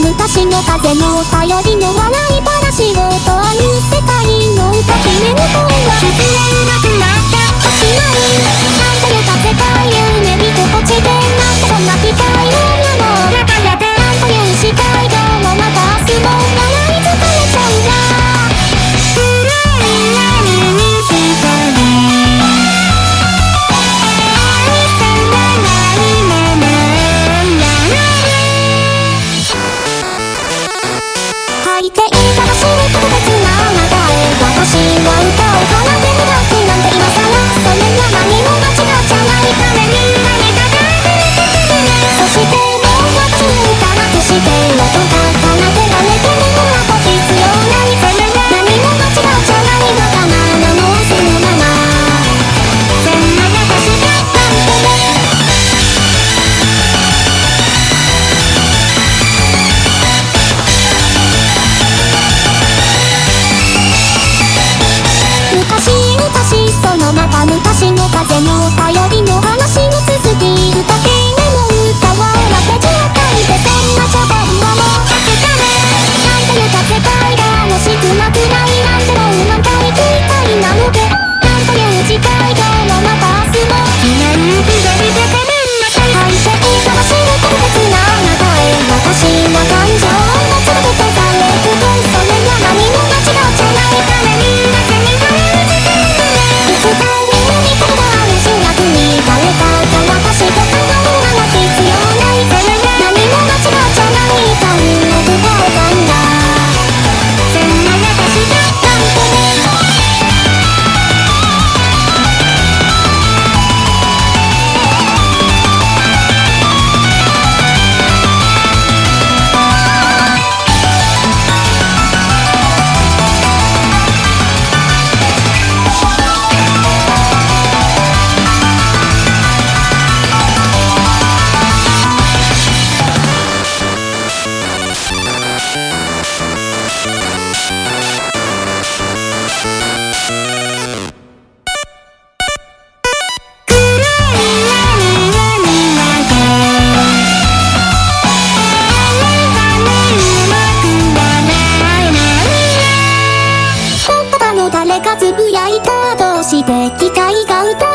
昔の風の頼りの笑がつぶやいたどうして機械が歌う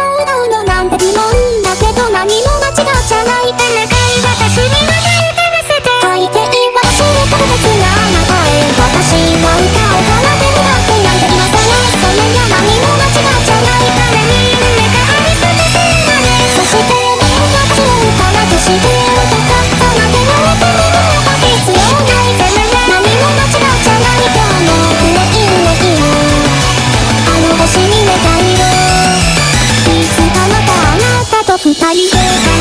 Allez,